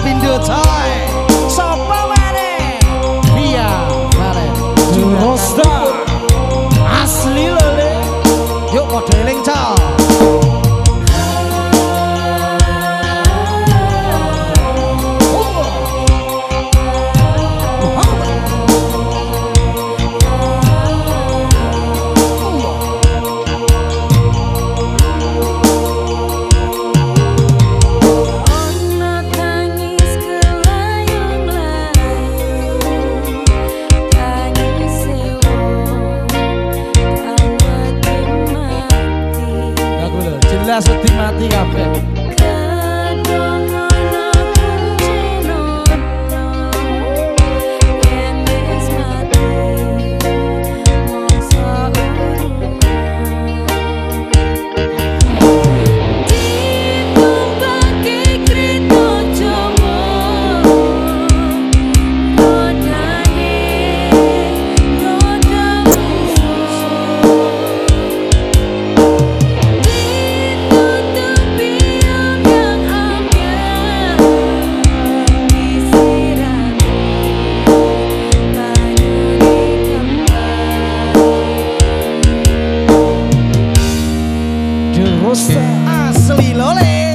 up in a time. sesuk dimati kabeh 啊是二十嘞